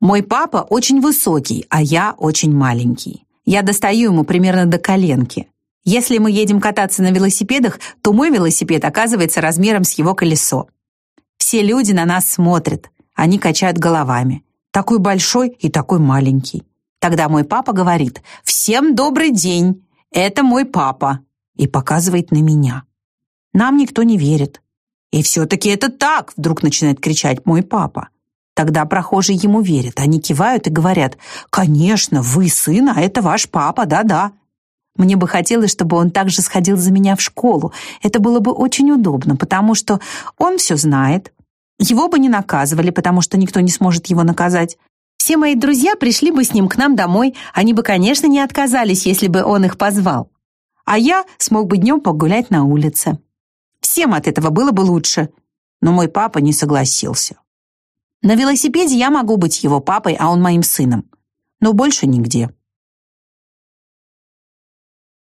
Мой папа очень высокий, а я очень маленький. Я достаю ему примерно до коленки. Если мы едем кататься на велосипедах, то мой велосипед оказывается размером с его колесо. Все люди на нас смотрят. Они качают головами. Такой большой и такой маленький. Тогда мой папа говорит «Всем добрый день! Это мой папа!» и показывает на меня. Нам никто не верит. «И все-таки это так!» — вдруг начинает кричать мой папа. Тогда прохожие ему верят. Они кивают и говорят «Конечно, вы сын, а это ваш папа, да-да». Мне бы хотелось, чтобы он также сходил за меня в школу. Это было бы очень удобно, потому что он все знает. Его бы не наказывали, потому что никто не сможет его наказать. Все мои друзья пришли бы с ним к нам домой. Они бы, конечно, не отказались, если бы он их позвал. А я смог бы днем погулять на улице. Всем от этого было бы лучше. Но мой папа не согласился. На велосипеде я могу быть его папой, а он моим сыном. Но больше нигде.